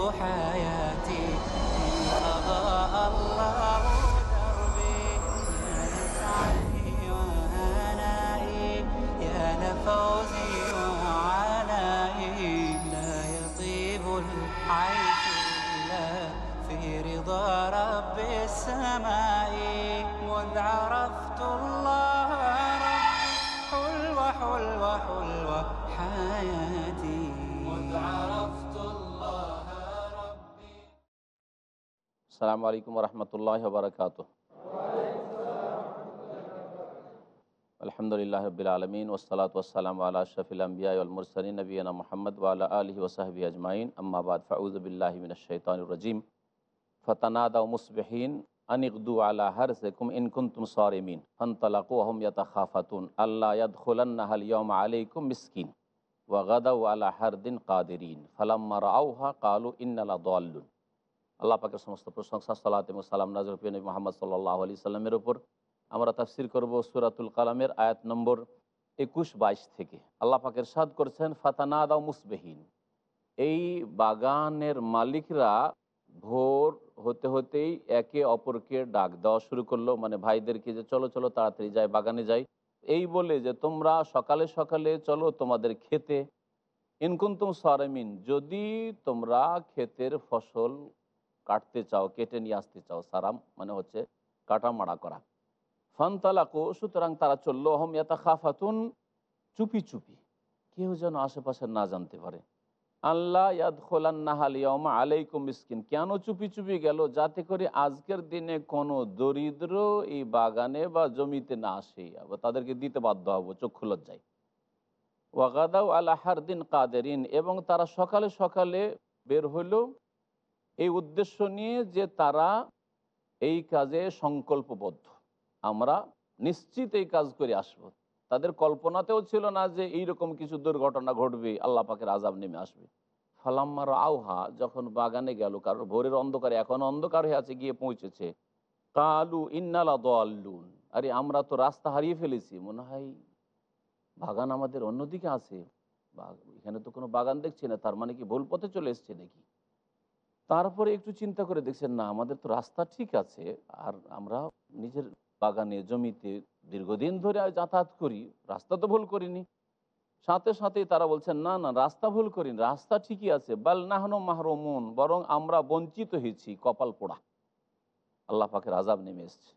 السماء مذ عرفت الله ربي حلوة حلوة حلوة حياتي مذ عرفت الله ربي আসসালামু আলাইকুম রহমতুল্লাহ বারকাত আলহামদুলিল্লাহ রবিল আলমিন ওসলাত ওসালাম আল্লাহ শফিল আম্বিয়া মুরসলিন নবীনা মোহাম্মদ ওয়ালা আলহি ওসাহবি আজমাইন আম্মাবাদ ফাউজবিল্লাহমিন শৈতানুরজিম ফতানাদা মুসবহীন আনিকদু আলা হর সেকুম ইনকুন্তুম সরিমিন ফন্তলাকু আহম ইয়াতা খাফাতুন আল্লাহ ইয়াদখুলান্নাহাল ইয়ম আলাইকুম মিসকিন ওয়াগাদাউ আলা হারদিন কাদেরিন ফালাম্মা রাউহা কালু ইন্নালা দোয়াল্লুন আল্লাহ পাকের সমস্ত প্রশংসা, সালাত এবং সালাম নাজর নবী মোহাম্মদ সাল্লাহ আলি সাল্লামের ওপর আমরা তাফসির করব সুরাতুল কালামের আয়াত নম্বর একুশ বাইশ থেকে। আল্লাহ পাকের সাদ করছেন ফাতানাদা মুসবেহীন। এই বাগানের মালিকরা ভোর হতে হতেই একে অপরকে ডাক দেওয়া শুরু করল। মানে ভাইদেরকে যে চলো চলো, তাড়াতাড়ি যাই, বাগানে যাই। এই বলে যে, তোমরা সকালে সকালে চলো তোমাদের খেতে। ইনকুন্তুম সরেমিন, যদি তোমরা ক্ষেতের ফসল কাটতে চাও, কেটে নিয়ে আসতে চাও, সারাম মানে হচ্ছে কাটা মারা করা। ফানতালাকো, সুতরাং তারা চলল, অহম ইয়াতা খাফাতুন চুপি চুপি। কেউ যেন আশেপাশে না জানতে পারে। আল্লাহ ইয়াদ খোলান্নাহালিয়মা আলাইকুম মিসকিন। কেন চুপি চুপি গেল? যাতে করে আজকের দিনে কোনো দরিদ্র এই বাগানে বা জমিতে না আসে। আবার তাদেরকে দিতে বাধ্য হব চক্ষু লজ্জায়। ওয়াগাদাউ আল্লাহার দিন কাদেরিন। এবং তারা সকালে সকালে বের হইল। এই উদ্দেশ্য নিয়ে যে তারা এই কাজে সংকল্পবদ্ধ। আমরা নিশ্চিত এই কাজ করে আসব। তাদের কল্পনাতেও ছিল না যে এইরকম কিছু দুর্ঘটনা ঘটবে, আল্লাহ পাকের আজাব নেমে আসবে। ফালাম্মার আওহা যখন বাগানে গেল কারণ ভোরের অন্ধকারে, এখন অন্ধকার হয়ে আছে, গিয়ে পৌঁছেছে। কালু ইন্নালা দোয়াল্লুন আরে, আমরা তো রাস্তা হারিয়ে ফেলেছি। মনে হয় বাগান আমাদের অন্যদিকে আছে। এখানে তো কোনো বাগান দেখছি না, তার মানে কি ভুল পথে চলে এসছে নাকি? তারপরে একটু চিন্তা করে দেখছেন, না, আমাদের তো রাস্তা ঠিক আছে, আর আমরা নিজের বাগানে, জমিতে দীর্ঘদিন ধরে যাতায়াত করি, রাস্তা তো ভুল করিনি। সাথে সাথে তারা বলছেন, না না, রাস্তা ভুল করিনি, রাস্তা ঠিকই আছে। বাল নাহনো মাহরমুন, বরং আমরা বঞ্চিত হয়েছি কপাল পোড়া। আল্লাহ পাকের আজাব নেমে এসছে।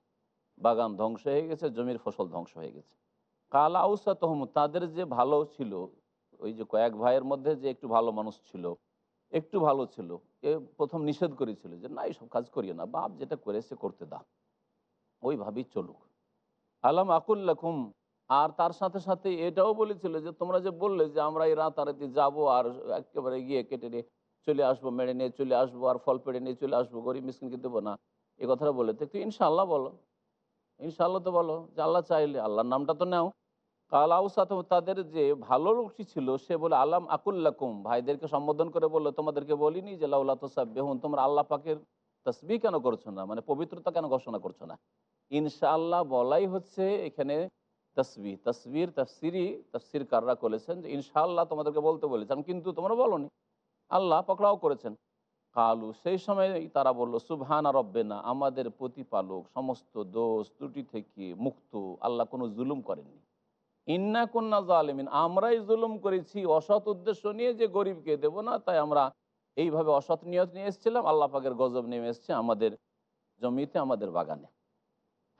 বাগান ধ্বংস হয়ে গেছে, জমির ফসল ধ্বংস হয়ে গেছে। কালা আউসা তহম তাদের যে ভালো ছিল, ওই যে কয়েক ভাইয়ের মধ্যে যে একটু ভালো মানুষ ছিল, একটু ভালো ছিল, এ প্রথম নিষেধ করেছিল যে, না, এইসব কাজ করিও না, বাপ যেটা করেছে করতে দাও। ওইভাবেই চলুক। আলাম আকুল্লাকুম আর তার সাথে সাথে এটাও বলেছিল যে, তোমরা যে বললে যে, আমরা এই রাতারাতি যাব আর একেবারে গিয়ে কেটে নিয়ে চলে আসব, মেরে নিয়ে চলে আসব, আর ফল পেড়ে নিয়ে চলে আসব, গরিব মিসকিনকে দেবো না। এ কথাটা বলে। তো ইনশাল্লাহ বলো। ইনশাল্লাহ তো বলো, যে আল্লাহ চাইলে, আল্লাহর নামটা তো নাও। কালাউ সাথে তাদের যে ভালো লোকটি ছিল, সে বলে, আলাম আকুল্লাকুম ভাইদেরকে সম্বোধন করে বলল, তোমাদেরকে বলিনি যে, লাউলা তোসাব বেহুন তোমরা আল্লাহ পাকের তসবি কেন করছ না? মানে পবিত্রতা কেন ঘোষণা করছ না? ইনশাআল্লাহ বলাই হচ্ছে এখানে তসবি তসবির তফসিরি তফসির কাররা করেছেন যে ইনশাআল্লাহ তোমাদেরকে বলতে বলেছেন কিন্তু তোমরা বলনি। আল্লাহ পকড়াও করেছেন। কালু, সেই সময় তারা বলল, সুবহান রব্বেনা। আমাদের প্রতিপালক, সমস্ত দোষ, ত্রুটি থেকে মুক্ত। আল্লাহ কোনো জুলুম করেননি। ইন্না কন্যা জালেমিন। আমরাই জুলুম করেছি। অসৎ উদ্দেশ্য নিয়ে যে গরিবকে দেব না, তাই আমরা এইভাবে অসৎ নিয়ত নিয়ে এসেছিলাম। আল্লাহ পাকের গজব নেমে এসছে আমাদের জমিতে, আমাদের বাগানে।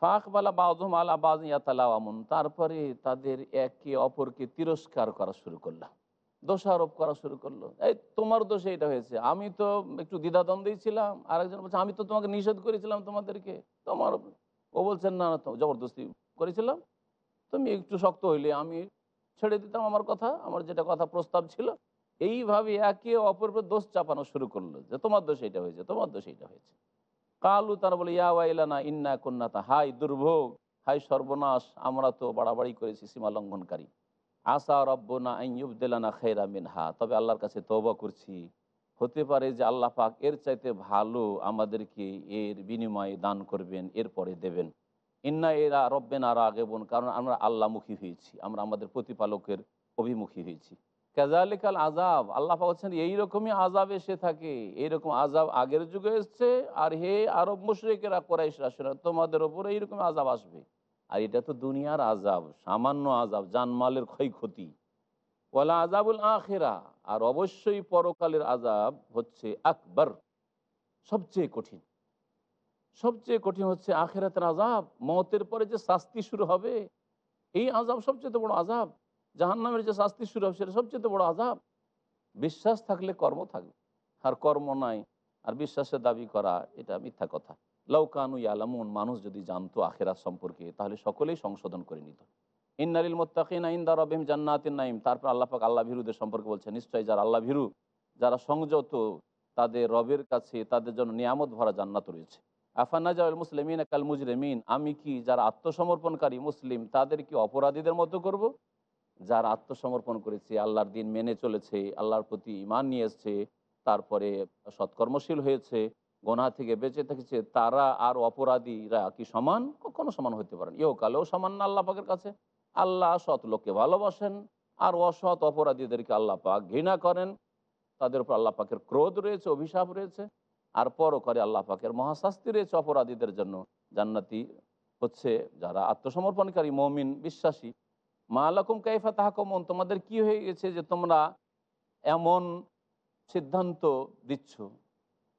ফাঁকবালা বাজম আলা বাজ ইয়াতালাওয়ামুন। তারপরে তাদের একে অপরকে তিরস্কার করা শুরু করল, দোষারোপ করা শুরু করল। এই তোমার দোষে এটা হয়েছে, আমি তো একটু দ্বিধাদ্বন্দ্বেই ছিলাম, আরেকজন বলছে, আমি তো তোমাকে নিষেধ করেছিলাম তোমাদেরকে, তোমার ও বলছেন না তো জবরদস্তি করেছিলাম, তুমি একটু শক্ত হইলে আমি ছেড়ে দিতাম আমার কথা, আমার যেটা কথা প্রস্তাব ছিল। এইভাবে একে অপরের দোষ চাপানো শুরু করল যে তোমার দোষ এটা হয়েছে, তোমার দোষ এটা হয়েছে। কালু তারা বলে, ইয়া ওয়াইলানা, ইন্না কন্যাতা হাই দুর্ভোগ, হাই সর্বনাশ, আমরা তো বাড়াবাড়ি করেছি, সীমা লঙ্ঘনকারী। আসা রব্বনা আইয়ুবদেলানা খেরা মিনহা তবে আল্লাহর কাছে তবা করছি। হতে পারে যে আল্লাহ পাক এর চাইতে ভালো আমাদেরকে এর বিনিময়ে দান করবেন এরপরে দেবেন। ইন্না এরা রব্বেন আর আগেবন কারণ আমরা আল্লাহমুখী হয়েছি, আমরা আমাদের প্রতিপালকের অভিমুখী হয়েছি। কাজালিকাল আজাব আল্লাহ বলছেন, এইরকমই আজাব এসে থাকে। এইরকম আজাব আগের যুগে এসছে, আর হে আরব মুশরিকেরা, কোরাইশরা শোনা তোমাদের ওপরে এইরকম আজাব আসবে। আর এটা তো দুনিয়ার আজাব সামান্য আজাব জানমালের ক্ষয়ক্ষতি। ওয়ালা আজাবুল আখেরা, আর অবশ্যই পরকালের আজাব হচ্ছে আকবর, সবচেয়ে কঠিন। সবচেয়ে কঠিন হচ্ছে আখেরাতের আজাব মতের পরে যে শাস্তি শুরু হবে, এই আজাব সবচেয়ে বড় আজাব জাহান্নামের যে শাস্তি শুরু হবে সেটা সবচেয়ে বড় আজাব বিশ্বাস থাকলে কর্ম থাকবে, আর কর্ম নাই আর বিশ্বাসের দাবি করা, এটা মিথ্যা কথা। লৌকানু ইয়ালামুন, মানুষ যদি জানতো আখেরাত সম্পর্কে, তাহলে সকলেই সংশোধন করে নিত। ইন্নারিল মোত্তাকিন ইন্দা রবিম জান্নাতিন নাইম তারপর আল্লাহ পাক আল্লাহ ভিরুদের সম্পর্কে বলছে নিশ্চয়ই যারা আল্লাহ ভীরু, যারা সংযত, তাদের রবের কাছে তাদের জন্য নিয়ামত ভরা জান্নাত রয়েছে। আফানাজাউল মুসলিমিন কাল মুজরিমিন, আমি কি যারা আত্মসমর্পণকারী মুসলিম, তাদের কি অপরাধীদের মতো করব? যারা আত্মসমর্পণ করেছে, আল্লাহর দিন মেনে চলেছে, আল্লাহর প্রতি ইমান নিয়ে এসছে, তারপরে সৎকর্মশীল হয়েছে গোনা থেকে বেঁচে থেকেছে, তারা আর অপরাধীরা কি সমান? কখনো সমান হতে পারেন ইহকালেও সমান না আল্লাহ পাকের কাছে। আল্লাহ সৎ লোককে ভালোবাসেন আর অসৎ অপরাধীদেরকে আল্লাহ পাক ঘৃণা করেন। তাদের উপর আল্লাহ পাকের ক্রোধ রয়েছে, অভিশাপ রয়েছে, আর পরকারে আল্লাহ পাকের মহাশাস্তি রয়েছে অপরাধীদের জন্য। জান্নাতি হচ্ছে যারা আত্মসমর্পণকারী, মমিন, বিশ্বাসী মা আলাকুম কাইফা তাহাকমন, তোমাদের কি হয়ে গেছে যে তোমরা এমন সিদ্ধান্ত দিচ্ছ?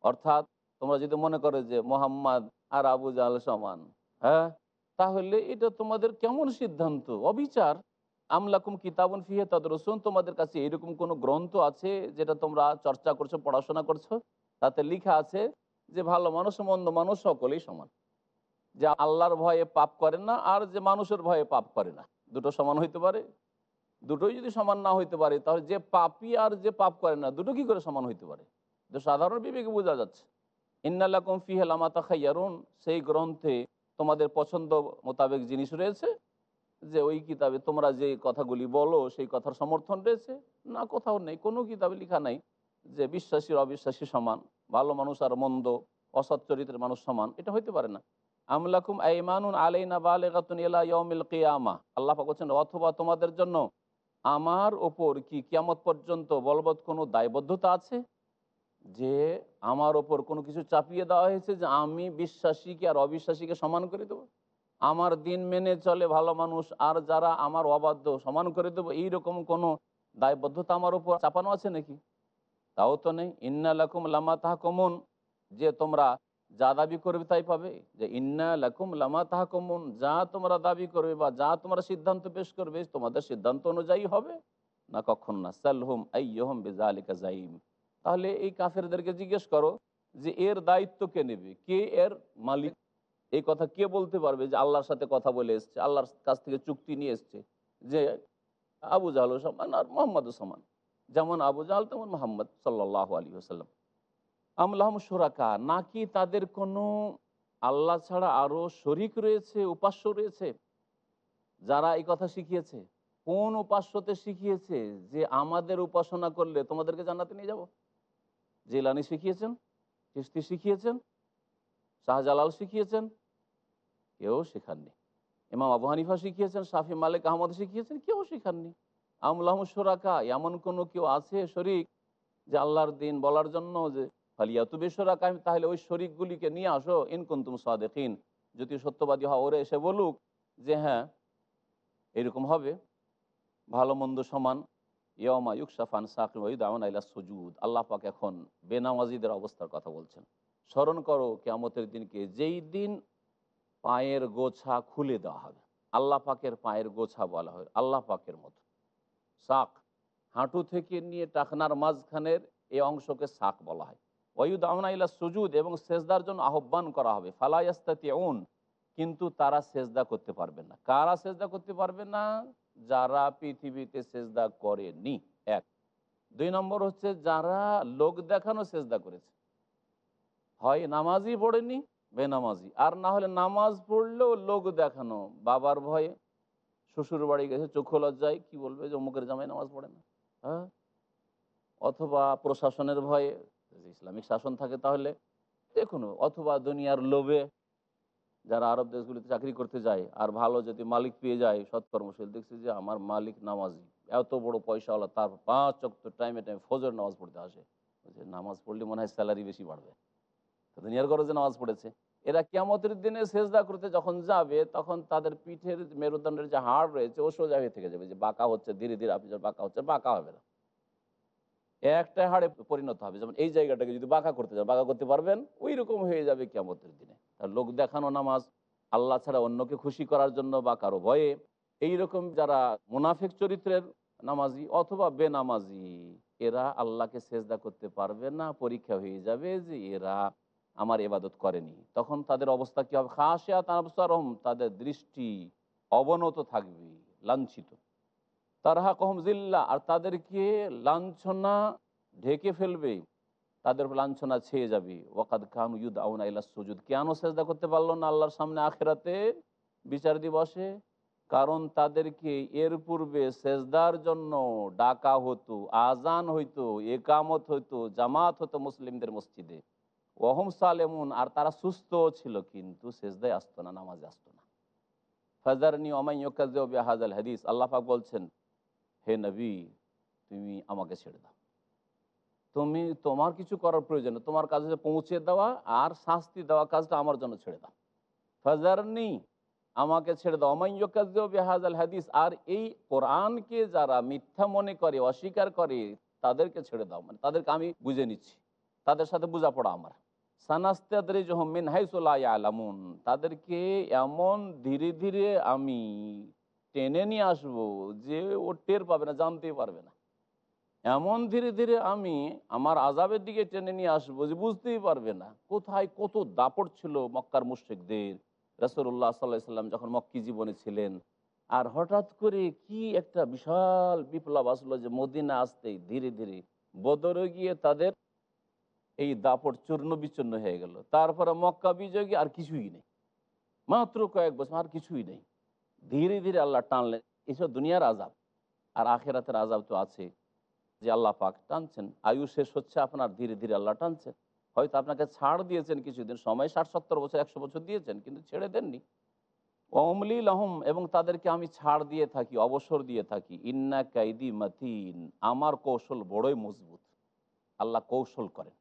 অর্থাৎ তোমরা যদি মনে করো যে মোহাম্মদ আর আবু জাল সমান হ্যাঁ? তাহলে এটা তোমাদের কেমন সিদ্ধান্ত? অবিচার। আমলাকুম কিতাবন ফিহে তাদের রসুন তোমাদের কাছে এরকম কোনো গ্রন্থ আছে যেটা তোমরা চর্চা করছ, পড়াশোনা করছ? তাতে লিখা আছে যে ভালো মানুষ, মন্দ মানুষ সকলেই সমান। যে আল্লাহর ভয়ে পাপ করে না, আর যে মানুষের ভয়ে পাপ করে না। দুটো সমান হইতে পারে, দুটোই যদি সমান না হইতে পারে, তাহলে যে পাপি আর যে পাপ করে না, দুটো কি করে সমান হইতে পারে? তো সাধারণ বিবেকে বোঝা যাচ্ছে। ইন্নাল্লাকুম ফিহেল আমাতা খাইয়ারুন সেই গ্রন্থে তোমাদের পছন্দ মোতাবেক জিনিস রয়েছে, যে ওই কিতাবে তোমরা যে কথাগুলি বলো, সেই কথার সমর্থন রয়েছে, না কোথাও নেই, কোনো কিতাবে লেখা নাই যে বিশ্বাসী অবিশ্বাসী সমান, ভালো মানুষ আর মন্দ, অসৎ চরিত্রের মানুষ সমান, এটা হইতে পারে না। আমলাকুম আইমানুন আলাইনা বালেগাতুন ইলা ইয়াউমিল কিয়ামা। আল্লাহ পাক বলছেন, অথবা তোমাদের জন্য আমার ওপর কি কিয়ামত পর্যন্ত বলবৎ কোনো দায়বদ্ধতা আছে? যে আমার ওপর কোনো কিছু চাপিয়ে দেওয়া হয়েছে যে আমি বিশ্বাসীকে আর অবিশ্বাসীকে সমান করে দেবো? আমার দিন মেনে চলে ভালো মানুষ আর যারা আমার অবাধ্য সমান করে দেবো, এইরকম কোনো দায়বদ্ধতা আমার ওপর চাপানো আছে নাকি? তাও তো নেই। ইন্না লাকুম লামা তাহা কমন যে তোমরা যা দাবি করবে তাই পাবে? যে ইন্না লাকুম লামা তাহা কমন যা তোমরা দাবি করবে বা যা তোমরা সিদ্ধান্ত পেশ করবে, তোমাদের সিদ্ধান্ত অনুযায়ী হবে। না কখন না সালহুম আইয়হম বেজা আলিকা জাইম তাহলে এই কাফেরদেরকে জিজ্ঞেস করো যে এর দায়িত্ব কে নেবে? কে এর মালিক? এই কথা কে বলতে পারবে যে আল্লাহর সাথে কথা বলে এসছে, আল্লাহর কাছ থেকে চুক্তি নিয়ে এসছে? যে আবু জাহালও সমান আর মোহাম্মদও সমান। যেমন আবু জাহাল, তেমন মোহাম্মদ সাল্লাহ আলী আসাল্লাম আমলাহম সুরাকা নাকি তাদের কোনো আল্লাহ ছাড়া আরও শরিক রয়েছে, উপাস্য রয়েছে, যারা এই কথা শিখিয়েছে? কোন উপাস্যতে শিখিয়েছে যে আমাদের উপাসনা করলে তোমাদেরকে জান্নাতে নিয়ে যাব? জেলানি শিখিয়েছেন কিস্তি শিখিয়েছেন, শাহজালাল শিখিয়েছেন, কেউ শেখাননি। ইমাম আবু হানিফা শিখিয়েছেন, শাফি মালিক আহমদ শিখিয়েছেন, কেউ শেখাননি। আমলাহ সুরাকা এমন কোনো কেউ আছে শরিক যে আল্লাহর দিন বলার জন্য যে ফালিয়াতু বেসরাকা তাহলে ওই শরিকগুলিকে নিয়ে আসো ইনকুন্তুম সাদেকিন। যদি সত্যবাদী হওয়া ওরে এসে বলুক যে হ্যাঁ এরকম হবে। ভালো মন্দ সমান। ইয়মা ইউকসাফান সাকিম আইলা সুজুদ। আল্লাহ পাক এখন বেনামাজিদের অবস্থার কথা বলছেন। স্মরণ করো, কেয়ামতের দিনকে যেই দিন পায়ের গোছা খুলে দেওয়া হবে। আল্লাহ পাকের পায়ের গোছা বলা হয়, আল্লাহ পাকের মতো। শাক হাঁটু থেকে নিয়ে টাকনার মাঝখানের এই অংশকে শাক বলা হয়। ওয়ুদ ইলা সুজুদ এবং সেজদার জন্য আহ্বান করা হবে। ফালাইয়াস্তাতি উন কিন্তু তারা সেজদা করতে পারবে না। কারা সেজদা করতে পারবে না? যারা পৃথিবীতে সেজদা করেনি। এক। দুই নম্বর হচ্ছে, যারা লোক দেখানো সেজদা করেছে। হয় নামাজই পড়েনি, বেনামাজি। আর না হলে নামাজ পড়লেও লোক দেখানো। বাবার ভয়ে শ্বশুর বাড়ি গেছে চক্ষু লজ্জায়, কি বলবে যে অমুকের জামাই নামাজ পড়ে না? হ্যাঁ? অথবা প্রশাসনের ভয়ে যদি ইসলামিক শাসন থাকে তাহলে দেখুন অথবা দুনিয়ার লোভে যারা আরব দেশগুলিতে চাকরি করতে যায় আর ভালো যদি মালিক পেয়ে যায় সৎকর্মশীল দেখছি যে আমার মালিক নামাজি এত বড় পয়সাওয়ালা তার পাঁচ চক্ত টাইমে টাইমে ফজর নামাজ পড়তে আসে। বলছে, নামাজ পড়লে মনে হয় স্যালারি বেশি বাড়বে। দুনিয়ার গরজে নামাজ পড়েছে। এরা কেমতের দিনে সেজদা করতে যখন যাবে তখন তাদের পিঠের মেরুদণ্ডের যে হাড় রয়েছে ও সোজা হয়ে থেকে যাবে। যে বাঁকা হচ্ছে ধীরে ধীরে আপনি বাঁকা হচ্ছে বাঁকা হবে না। একটা হাড়ে পরিণত হবে। যেমন এই জায়গাটাকে যদি বাঁকা করতে যান, বাঁকা করতে পারবেন ওই রকম হয়ে যাবে কেমতের দিনে। তার লোক দেখানো নামাজ, আল্লাহ ছাড়া অন্যকে খুশি করার জন্য বা কারও ভয়ে, এইরকম যারা মুনাফিক চরিত্রের নামাজি অথবা বেনামাজি, এরা আল্লাহকে সেজদা করতে পারবে না, পরীক্ষা হয়ে যাবে যে এরা আমার এবাদত করেনি। তখন তাদের অবস্থা কি হবে? খাসিয়া তানবসারহম তাদের দৃষ্টি অবনত থাকবে, লাঞ্ছিত। তারহা কহম জিল্লা, আর তাদেরকে লাঞ্ছনা ঢেকে ফেলবে, তাদের লাঞ্ছনা ছেয়ে যাবে। ওয়াকাদ খান ইউদ আউন আইলা সুজুদ। কেন সেজদা করতে পারল না আল্লাহর সামনে আখেরাতে? বিচার দিবসে? কারণ তাদেরকে এর পূর্বে সেজদার জন্য ডাকা হতো আজান হইতো, একামত হইতো, জামাত হতো মুসলিমদের মসজিদে। ওহম সালেমুন, আর তারা সুস্থ ছিল, কিন্তু সেজদায় আসতো না, নামাজে আসতো না। ফাজারনি অমাইয়াজ হাজাল হাদিস। আল্লাহ পাক বলছেন হে নবী, তুমি আমাকে ছেড়ে দাও। তুমি, তোমার কিছু করার প্রয়োজন। তোমার কাছে পৌঁছে দেওয়া আর শাস্তি দেওয়া কাজটা আমার জন্য ছেড়ে দাও। ফাজারনি, আমাকে ছেড়ে দাও। অমাইয়াজ হাদিস, আর এই কোরআনকে যারা মিথ্যা মনে করে, অস্বীকার করে, তাদেরকে ছেড়ে দাও। মানে তাদেরকে আমি বুঝে নিচ্ছি। তাদের সাথে বোঝাপড়া আমার। সানাস্তাদরিজহমিন হাইসুল্লাহ আলামুন তাদেরকে এমন ধীরে ধীরে আমি টেনে নিয়ে আসব যে ও টের পাবে না, জানতেই পারবে না। এমন ধীরে ধীরে আমি আমার আজাবের দিকে টেনে নিয়ে আসব যে বুঝতেই পারবে না, কোথায় কত দাপট ছিল মক্কার মুশ্রিকদের। রসুল্লাহ সাল্লাহ সাল্লাম যখন মক্কি জীবনে ছিলেন, আর হঠাৎ করে কি একটা বিশাল বিপ্লব আসলো যে মদিনা আসতেই ধীরে ধীরে বদরে গিয়ে তাদের এই দাপট চূর্ণ বিচূর্ণ হয়ে গেল। তারপরে মক্কা বিজয় আর কিছুই নেই। মাত্র কয়েক বছর আর কিছুই নেই। ধীরে ধীরে আল্লাহ টানলেন, এসব দুনিয়ার আজাব আর আখেরাতের আজাব তো আছে যে আল্লাহ পাক টানছেন। আয়ু শেষ হচ্ছে, আপনার ধীরে ধীরে আল্লাহ টানছেন। হয়তো আপনাকে ছাড় দিয়েছেন কিছুদিন, সময় ষাট সত্তর বছর, একশো বছর দিয়েছেন, কিন্তু ছেড়ে দেননি। অমলি লহম, এবং তাদেরকে আমি ছাড় দিয়ে থাকি, অবসর দিয়ে থাকি। ইন্না কাইদি মাতিন, আমার কৌশল বড়ই মজবুত। আল্লাহ কৌশল করেন,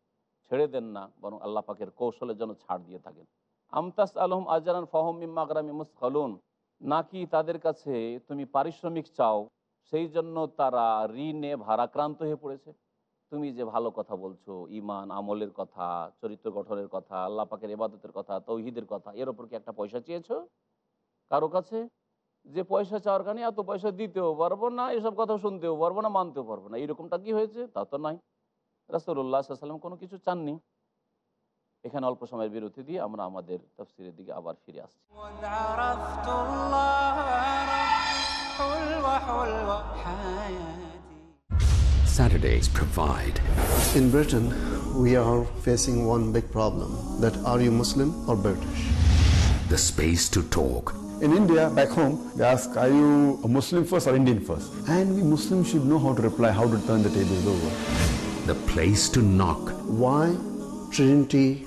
ছেড়ে দেন না, বরং আল্লাহ পাকের কৌশলের জন্য ছাড় দিয়ে থাকেন। আমতাস আলহম আজরান ফহম মিম্মাগরামি মুসখালুন নাকি তাদের কাছে তুমি পারিশ্রমিক চাও? সেই জন্য তারা ঋণে ভারাক্রান্ত হয়ে পড়েছে। তুমি যে ভালো কথা বলছো ইমান আমলের কথা, চরিত্র গঠনের কথা, আল্লাহ পাকের এবাদতের কথা, তৌহিদের কথা, এর ওপর কি একটা পয়সা চেয়েছো? কারও কাছে? যে পয়সা চাওয়ার কারণে এত পয়সা দিতেও পারব না, এসব কথা শুনতেও পারব না, মানতেও পারব না। এরকমটা কি হয়েছে? তা তো নয় রাসুল্লাহ সাল্লাম কোনো কিছু চাননি। এখানে অল্প সময়ের বিরতি দিয়ে আমরা আমাদের তফসিলের দিকে আবার ফিরে আসছি Saturdays provide. In Britain, we are facing one big problem that are you Muslim or British? The space to talk. In India, back home, they ask, are you a Muslim first or Indian first? And we Muslims should know how to reply, how to turn the tables over. The place to knock. Why Trinity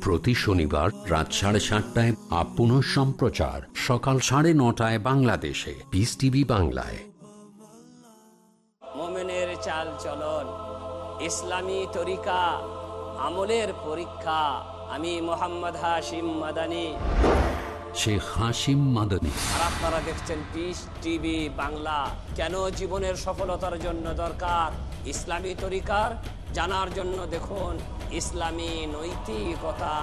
প্রতি শনিবার রাত সাড়ে সাতটায় আপন সম্প্রচার সকাল সাড়ে নটায় বাংলাদেশে। পিস টিভি বাংলায়। মোমেনের চাল চলন ইসলামী তরিকা আমলের পরীক্ষা আমি মোহাম্মদ হাশিম মাদানি। শেখ হাসিম মাদানী। আর আপনারা দেখছেন পিস টিভি বাংলা। কেন জীবনের সফলতার জন্য দরকার ইসলামী তরিকার? জানার জন্য দেখুন ইসলামী নৈতিকতা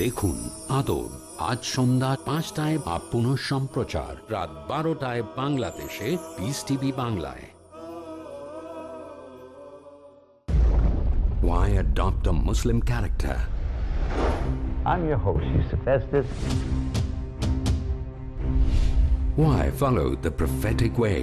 দেখুন আদব আজ সন্ধ্যা পাঁচটায় বা পুনঃ সম্প্রচার রাত বারোটায় বাংলাদেশে পিস টিভি বাংলায় Why adopt a Muslim character? I'm your host, Yusuf Estes. Why follow the prophetic way?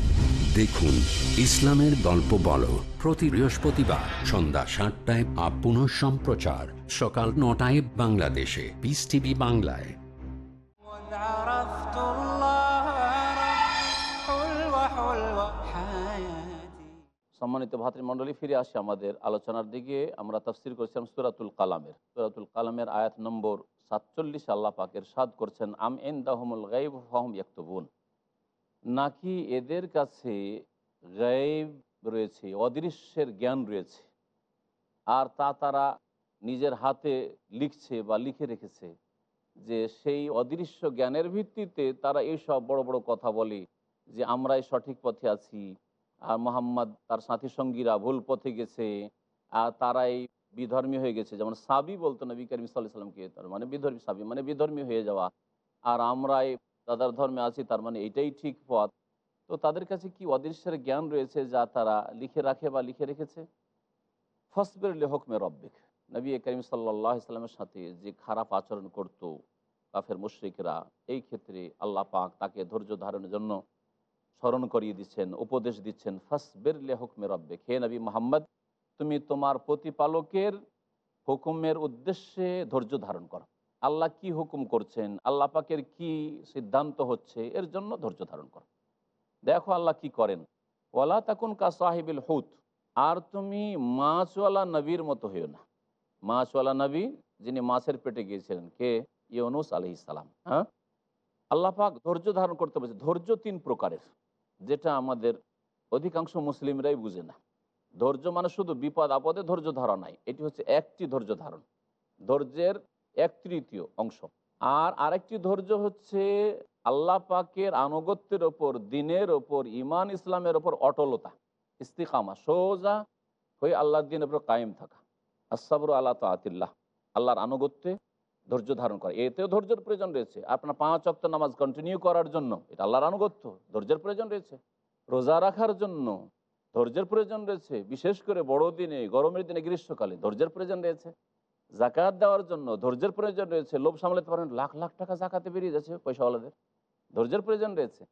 দেখুন ইসলামের গল্প বল। প্রতি বৃহস্পতিবার সন্ধ্যা সাতটায় আপন সম্প্রচার। সকাল নটায় বাংলাদেশে। পিস টিভি বাংলায়। সম্মানিত ভাতৃমণ্ডলী, ফিরে আসে আমাদের আলোচনার দিকে। আমরা তাফসির করছিলাম সুরাতুল কালামের। সুরাতুল কালামের আয়াত নম্বর সাতচল্লিশ আল্লাহ পাকের সাদ করছেন, আম এন দাহমুল গাইব ফাহম ইয়াক্তবুন। নাকি এদের কাছে গাইব রয়েছে, অদৃশ্যের জ্ঞান রয়েছে? আর তা তারা নিজের হাতে লিখছে বা লিখে রেখেছে যে সেই অদৃশ্য জ্ঞানের ভিত্তিতে তারা এইসব বড় বড় কথা বলে যে আমরাই সঠিক পথে আছি, আর মোহাম্মদ তার সাথী সঙ্গীরা ভুল পথে গেছে, আর তারাই বিধর্মী হয়ে গেছে। যেমন সাবি বলতো নবী করিম সাল্লাহ সাল্লামকে তার মানে বিধর্মী সাবি মানে বিধর্মী হয়ে যাওয়া। আর আমরাই তাদের ধর্মে আছি, তার মানে এটাই ঠিক পথ। তো তাদের কাছে কি অদৃশ্যের জ্ঞান রয়েছে যা তারা লিখে রাখে বা লিখে রেখেছে? ফসবের লেহকমে রব্বিক। নবী করিম সাল্লাহ ইসলামের সাথে যে খারাপ আচরণ করত কাফের মুশ্রিকরা, এই ক্ষেত্রে আল্লাহ পাক তাকে ধৈর্য ধারণের জন্য স্মরণ করিয়ে দিচ্ছেন, উপদেশ দিচ্ছেন, ফসবের লেহকমে রব্বে হে নবী মোহাম্মদ, তুমি তোমার প্রতিপালকের হুকুমের উদ্দেশ্যে ধৈর্য ধারণ করো। আল্লাহ কি হুকুম করছেন? আল্লাহ পাকের কি সিদ্ধান্ত হচ্ছে? এর জন্য ধৈর্য ধারণ করো। দেখো আল্লাহ কি করেন। ওয়ালা তাকুন কা সাহিবিল হুত। আর তুমি মাছওয়ালা নবীর মতো হইও না। মাছওয়ালা নবী যিনি মাছের পেটে গিয়েছিলেন, কে? ইউনুস আলহি সালাম। হ্যাঁ? আল্লাহ পাক ধৈর্য ধারণ করতে বলছে, ধৈর্য তিন প্রকারের, যেটা আমাদের অধিকাংশ মুসলিমরাই বুঝে না। ধৈর্য মানে শুধু বিপদ আপদে ধৈর্য ধরা নাই এটি হচ্ছে একটি ধৈর্য ধারণ। ধৈর্যের এক তৃতীয় অংশ। আর আরেকটি ধৈর্য হচ্ছে আল্লাহ পাকের আনুগত্যের ওপর, দিনের ওপর ইমান ইসলামের ওপর অটলতা, ইস্তিকামা, সোজা হয়ে আল্লাহর দিনের ওপর কায়েম থাকা। আসাবর আল্লাহ তাতিল্লাহ আল্লাহর আনুগত্যে ধৈর্য ধারণ করে। এতেও ধৈর্যের প্রয়োজন রয়েছে। আপনার পাঁচ অক্ত নামাজ কন্টিনিউ করার জন্য, এটা আল্লাহর আনুগত্য, ধৈর্যের প্রয়োজন রয়েছে। রোজা রাখার জন্য ধৈর্যের প্রয়োজন রয়েছে। বিশেষ করে বড় দিনে গরমের দিনে, গ্রীষ্মকালে ধৈর্যের প্রয়োজন রয়েছে। জাকাত দেওয়ার জন্য ধৈর্যের প্রয়োজন রয়েছে। লোভ সামলাতে পারেন, লাখ লাখ টাকা জাকাতে বেরিয়ে যাচ্ছে পয়সাওয়ালাদের। ধৈর্যের প্রয়োজন রয়েছে।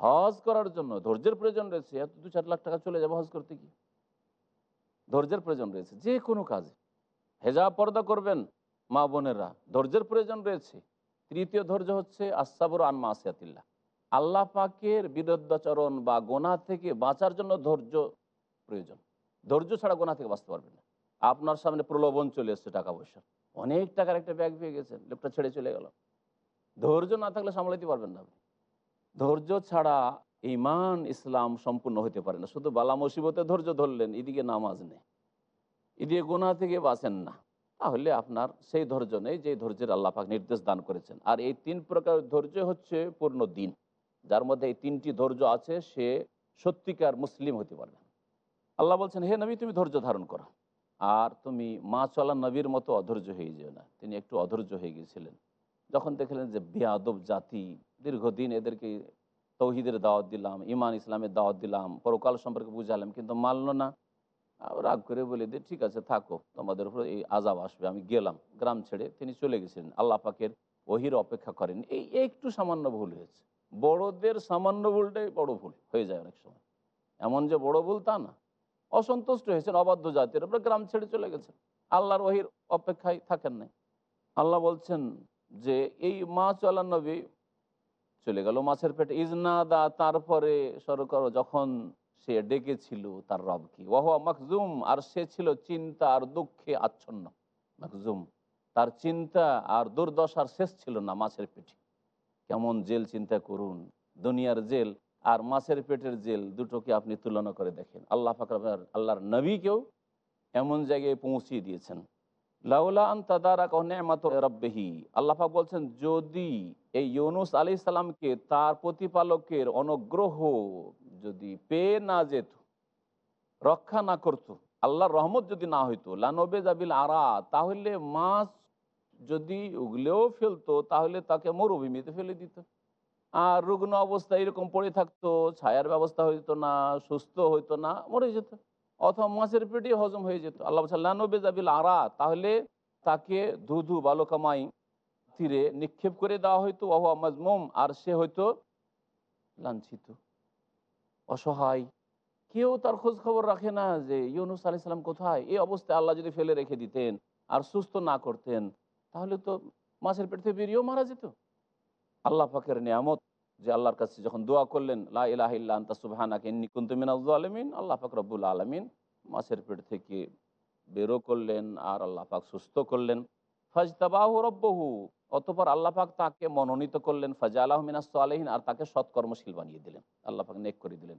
হজ করার জন্য ধৈর্যের প্রয়োজন রয়েছে। এত দু চার লাখ টাকা চলে যাবে হজ করতে গিয়ে। ধৈর্যের প্রয়োজন রয়েছে। যে কোনো কাজে। হেজা পর্দা করবেন মা বোনেরা। ধৈর্যের প্রয়োজন রয়েছে। তৃতীয় ধৈর্য হচ্ছে আসাবর আন মাসিয়াতিল্লাহ। আল্লাহ পাকের বিরুদ্ধাচরণ বা গোনা থেকে বাঁচার জন্য ধৈর্য প্রয়োজন। ধৈর্য ছাড়া গোনা থেকে বাঁচতে পারবেন না। আপনার সামনে প্রলোভন চলে এসছে টাকা পয়সা অনেক টাকার একটা ব্যাগ পেয়ে গেছেন, লোকটা ছেড়ে চলে গেল। ধৈর্য না থাকলে সামলাইতে পারবেন না ধৈর্য ছাড়া ইমান ইসলাম সম্পূর্ণ হতে পারে না। শুধু বালা মুসিবতে ধৈর্য ধরলেন, এদিকে নামাজ নেই। এদিকে গোনা থেকে বাঁচেন না। তাহলে আপনার সেই ধৈর্য নেই যে ধৈর্যের আল্লাহ পাক নির্দেশ দান করেছেন। আর এই তিন প্রকার ধৈর্য হচ্ছে পূর্ণ দিন। যার মধ্যে এই তিনটি ধৈর্য আছে, সে সত্যিকার মুসলিম হতে পারবে আল্লাহ বলছেন, হে নবী, তুমি ধৈর্য ধারণ করো। আর তুমি মা চলা নবীর মতো অধৈর্য হয়ে যেও না। তিনি একটু অধৈর্য হয়ে গিয়েছিলেন যখন দেখলেন যে বেয়াদব জাতি, দীর্ঘদিন এদেরকে তৌহিদের দাওয়াত দিলাম ইমান ইসলামের দাওয়াত দিলাম, পরকাল সম্পর্কে বুঝালাম, কিন্তু মানল না। রাগ করে বলে দিয়ে ঠিক আছে, থাকো, তোমাদের উপর এই আজাব আসবে, আমি গেলাম, গ্রাম ছেড়ে তিনি চলে গেছিলেন। আল্লাহ পাকের ওহির অপেক্ষা করেন। এই একটু সামান্য ভুল হয়েছে। বড়দের সামান্য ভুলটাই বড় ভুল, হয়ে যায় অনেক সময়। এমন যে বড় ভুল তা না। অসন্তুষ্ট হয়েছেন, অবাধ্য জাতির। আপনার গ্রাম ছেড়ে চলে গেছেন। আল্লাহর ওহির অপেক্ষায় থাকেন নাই। আল্লাহ বলছেন যে, এই মাছ আল্লাহ নবী চলে গেল মাছের পেটে। ইজনাদা তারপরে সরকার যখন সে ডেকেছিল তার রবকে। ওহ মখজুম, আর সে ছিল চিন্তা আর দুঃখে আচ্ছন্ন। মখজুম, তার চিন্তা আর দুর্দশার শেষ ছিল না মাছের পেটে। কেমন জেল চিন্তা করুন, দুনিয়ার জেল আর মাছের পেটের জেল দুটোকে আপনি তুলনা করে দেখেন। আল্লাহ ফাকর আল্লাহর নবীকেও এমন জায়গায় পৌঁছিয়ে দিয়েছেন। লাউলা আন তাদারা রব্বেহি। আল্লাহাক বলছেন, যদি এই ইউনুস আলি সাল্লামকে তার প্রতিপালকের অনুগ্রহ যদি পেয়ে না যেত, রক্ষা না করত, আল্লাহর রহমত যদি না হইতো লানবে জাবিল আরা, তাহলে মাছ যদি উগলেও ফেলতো, তাহলে তাকে মরুভূমিতে ফেলে দিত। আর রুগ্ন অবস্থা এরকম পড়ে থাকতো, ছায়ার ব্যবস্থা হইতো না, সুস্থ হইতো না, মরে যেত। অথবা মাছের পেটে হজম হয়ে যেত। আল্লাহ লানবে জাবিল আরা তাহলে তাকে ধুধু বালুকামাই তীরে নিক্ষেপ করে দেওয়া হইতো ওহুয়া মাজমুম, আর সে হয়তো লাঞ্ছিত, অসহায়। কেউ তার খোঁজ খবর রাখে না যে, ইউনুস আলি সাল্লাম কোথায়? এই অবস্থায় আল্লাহ যদি ফেলে রেখে দিতেন আর সুস্থ না করতেন, তাহলে তো মাছের পেট থেকে বেরিয়েও মারা যেত। আল্লাহ পাকের নিয়ামত যে আল্লাহর কাছে যখন দোয়া করলেন, লা ইলাহ ইল্লা আন্তা সুবহানাকা জালিমিন আল্লাহ পাক রব্বুল আলমিন মাছের পেট থেকে বেরো করলেন আর আল্লাহ পাক সুস্থ করলেন। ফাজতাবাহু রব্বহু, অতপর আল্লাহ পাক তাকে মনোনীত করলেন। ফাজা আল্লাহ মিনাস সালেহিন, আর তাকে সৎকর্মশীল বানিয়ে দিলেন। আল্লাহ পাক নেক করে দিলেন।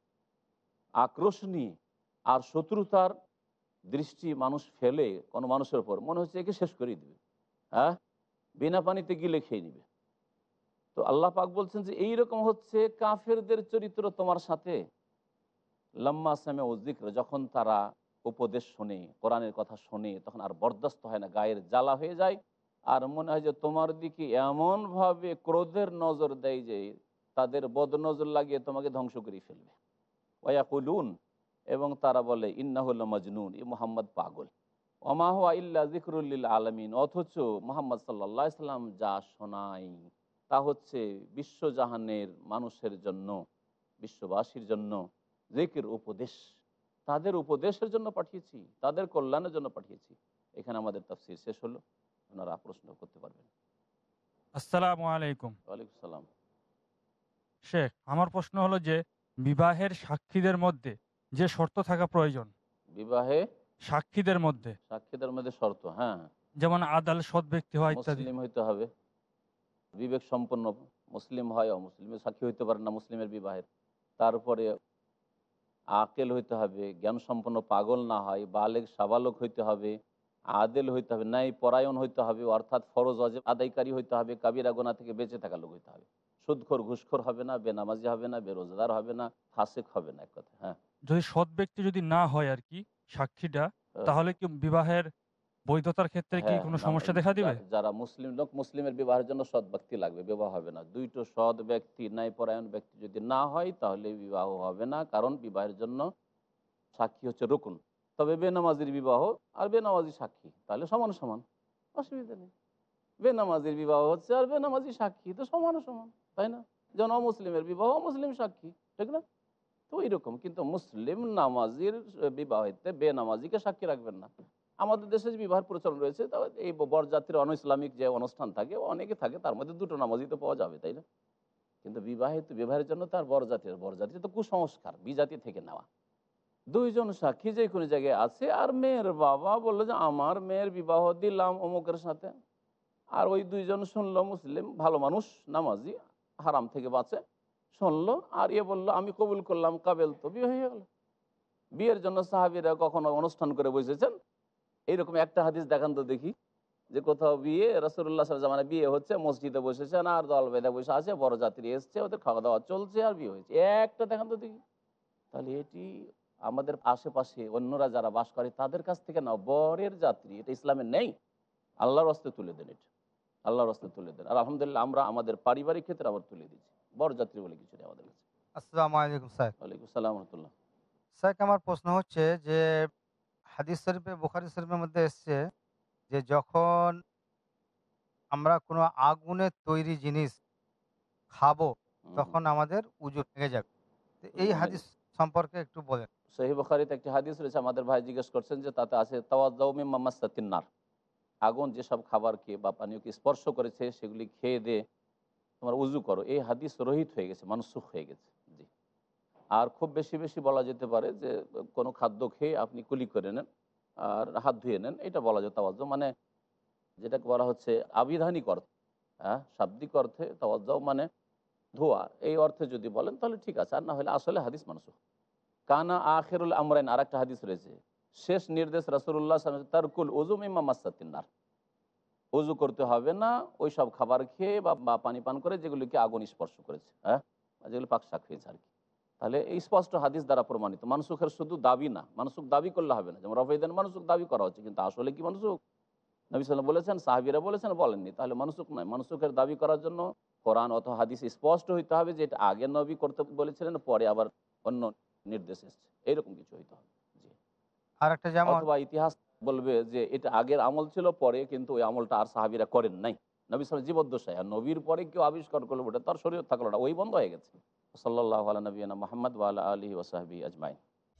আক্রোশ নিয়ে আর শত্রুতার দৃষ্টি মানুষ ফেলে কোনো মানুষের উপর, মনে হচ্ছে একে শেষ করেই দিবে। হ্যাঁ? বিনা পানিতে গিলে খেয়ে নিবে। তো আল্লাহ পাক বলছেন যে এইরকম হচ্ছে কাফেরদের চরিত্র তোমার সাথে। লম্মা সামে ও জিক্র যখন তারা উপদেশ শোনে, কোরআনের কথা শোনে, তখন আর বরদাস্ত হয় না, গায়ের জ্বালা হয়ে যায়। আর মনে হয় যে তোমার দিকে এমনভাবে ক্রোধের নজর দেয় যে তাদের বদনজর লাগিয়ে তোমাকে ধ্বংস করে ফেলবে। ওয়াকুলুন এবং তারা বলে ইন্নাহুল্লা মজনুন ই মোহাম্মদ পাগল। ওমাহুয়া ইল্লা জিকরুল্লিল আলমিন। অথচ মোহাম্মদ সাল্লা ইসলাম যা শোনাই তা হচ্ছে বিশ্বজাহানের মানুষের জন্য বিশ্ববাসীর জন্য জিকির উপদেশ। তাদের উপদেশের জন্য পাঠিয়েছি তাদের কল্যাণের জন্য পাঠিয়েছি। এখানে আমাদের তাফসির শেষ হলো। আপনারা প্রশ্ন করতে পারবেন। আসসালামু আলাইকুম। ওয়ালাইকুম সালাম। শেখ আমার প্রশ্ন হলো যে বিবাহের সাক্ষীদের মধ্যে যে শর্ত থাকা প্রয়োজন। বিবাহে? সাক্ষীদের মধ্যে। সাক্ষীদের মধ্যে শর্ত হ্যাঁ। যেমন আদাল সৎ ব্যক্তি হওয়া ইত্যাদি। মুসলিম হইতে হবে। বিবেক সম্পন্ন মুসলিম হয় অমুসলিমের সাক্ষী হইতে পারে না মুসলিমের বিবাহের। তারপরে আকেল হইতে হবে জ্ঞান সম্পন্ন পাগল না হয় বালেগ সাবালক হইতে হবে আদেল হইতে হবে ন্যায় পরায়ণ হইতে হবে অর্থাৎ ফরজ অজেব আদায়কারী হইতে হবে কাবিরা গোনা থেকে বেঁচে থাকা লোক হইতে হবে। সুদখোর ঘুষখোর হবে না বেনামাজি হবে না বেরোজগার হবে না ফাসেক হবে না এক কথা হ্যাঁ। যদি সৎ ব্যক্তি যদি না হয় আর কি সাক্ষীটা হ্যাঁ। তাহলে কি বিবাহের বৈধতার ক্ষেত্রে কি হ্যাঁ, কোনো সমস্যা দেখা দিবে? যারা মুসলিম লোক মুসলিমের বিবাহের জন্য সৎ ব্যক্তি লাগবে বিবাহ হবে না। দুইটো সৎ ব্যক্তি ন্যায়পরায়ণ ব্যক্তি যদি না হয় তাহলে বিবাহ হবে না কারণ বিবাহের জন্য সাক্ষী হচ্ছে রুকুন। তবে বেনামাজির বিবাহ আর বেনামাজি সাক্ষী তাহলে সমান সমান অসুবিধা নেই। বেনামাজির বিবাহ হচ্ছে আর বেনামাজি সাক্ষী তো সমান সমান। তাই না? যেমন অমুসলিমের বিবাহ, অমুসলিম সাক্ষী, ঠিক না? তো এইরকম কিন্তু মুসলিম নামাজির বিবাহেতে বেনামাজিকে সাক্ষী রাখবেন না। আমাদের দেশে যে বিবাহের প্রচলন রয়েছে তা এই বরযাত্রীর অন ইসলামিক যে অনুষ্ঠান থাকে, অনেকে থাকে, তার মধ্যে দুটো নামাজই তো পাওয়া যাবে, তাই না? কিন্তু বিবাহিত, বিবাহের জন্য তার বরযাত্রীর বরযাত্রী তো কুসংস্কার, বিজাতি থেকে নেওয়া। দুইজন সাক্ষী যে কোনো জায়গায় আছে, আর মেয়ের বাবা বলল যে, আমার মেয়ের বিবাহ দিলাম অমুকের সাথে। আর ওই দুইজন শুনলো মুসলিম, ভালো মানুষ, নামাজি হারাম থেকে বাঁচে। শুনলো আর ইয়ে বলল, আমি কবুল করলাম, কাবেল তো বিয়ে হয়ে গেল। বিয়ের জন্য সাহাবিরা কখনো অনুষ্ঠান করে বসেছেন? এইরকম একটা হাদিস দেখান তো দেখি, যে কোথাও বিয়ে রসুল্লাহ জামানে বিয়ে হচ্ছে, মসজিদে বসেছেন, আর দল বেঁধে বসে আছে, বড় যাত্রী এসছে, ওদের খাওয়া দাওয়া চলছে, আর বিয়ে হয়েছে। একটা দেখান তো দেখি। তাহলে এটি আমাদের আশেপাশে অন্যরা যারা বাস করে, তাদের কাছ থেকে না, বরের যাত্রী, এটা ইসলামের নেই। আল্লাহর হস্তে তুলে দেন এটা। আল্লাহর হস্তে তুলে দেন। আর আলহামদুলিল্লাহ আমরা আমাদের পারিবারিক ক্ষেত্রে আবার তুলে দিচ্ছি বর যাত্রী বলে কিছু নেই আমাদের কাছে। আসসালামু আলাইকুম স্যার। ওয়ালাইকুম সালাম রহমতুল্লাহ। স্যার আমার প্রশ্ন হচ্ছে যে হাদিস শরীফে বুখারি শরীফের মধ্যে এসছে যে যখন আমরা কোনো আগুনের তৈরি জিনিস খাব তখন আমাদের উজু ভেঙে যাবে। এই হাদিস সম্পর্কে একটু বলেন। সহি বখারিতে একটি হাদিস রয়েছে। আমাদের ভাই জিজ্ঞেস করছেন যে তাতে আছে তাওয়াজ্জাউমি মামাস্তাতিন্নার আগুন যেসব খাবারকে বা পানীয়কে স্পর্শ করেছে, সেগুলি খেয়ে দে, তোমার উজু করো। এই হাদিস রহিত হয়ে গেছে, মানসুখ হয়ে গেছে। জি। আর খুব বেশি বেশি বলা যেতে পারে যে, কোনো খাদ্য খেয়ে আপনি কুলি করে নেন, আর হাত ধুয়ে নেন, এটা বলা যায় তাওয়াজ্জ। মানে যেটাকে বলা হচ্ছে আবিধানিক অর্থ। হ্যাঁ? শাব্দিক অর্থে তাওয়াজ্জাও মানে ধোয়া। এই অর্থে যদি বলেন, তাহলে ঠিক আছে। আর না হলে আসলে হাদিস মানুষ কানা আখেরুল আমরাইন আর একটা হাদিস রয়েছে। শেষ নির্দেশ রাসুল্লাহ তারকুল উজু মিম্মা মাস্তাতিন্নার উজু করতে হবে না, ওই সব খাবার খেয়ে বা পানি পান করে যেগুলিকে আগুন স্পর্শ করেছে হ্যাঁ? যেগুলো পাকশাক হয়েছে আর কি। তাহলে এই স্পষ্ট হাদিস দ্বারা প্রমাণিত। মানসুখের শুধু দাবি না, মানসুখ দাবি করলে হবে না। যেমন রফাইদান মানসুখ দাবি করা হচ্ছে, কিন্তু আসলে কি মানসুখ? নবী সাল্লাম বলেছেন, সাহাবিরা বলেছেন, বলেননি। তাহলে মানসুখ নয়। মানসুখের দাবি করার জন্য কোরআন অথবা হাদিস স্পষ্ট হইতে হবে যে এটা আগে নবী করতে বলেছিলেন, পরে আবার অন্য নির্দেশ এসছে। এইরকম কিছু হইতে হবে। ইতিহাস বলবে যে এটা আগের আমল ছিল, পরে কিন্তু ওই আমলটা আর সাহাবিরা করেন নাই। নবী সাল জীবদ্দশায়, আর নবীর পরে কেউ আবিষ্কার করল, ওটা তার শরীর থাকল না, ওই বন্ধ হয়ে গেছে। সাল্লাহ আলা নবীনা মোহাম্মদ ওয়ালা আলহি ওসাহাবি আজমাই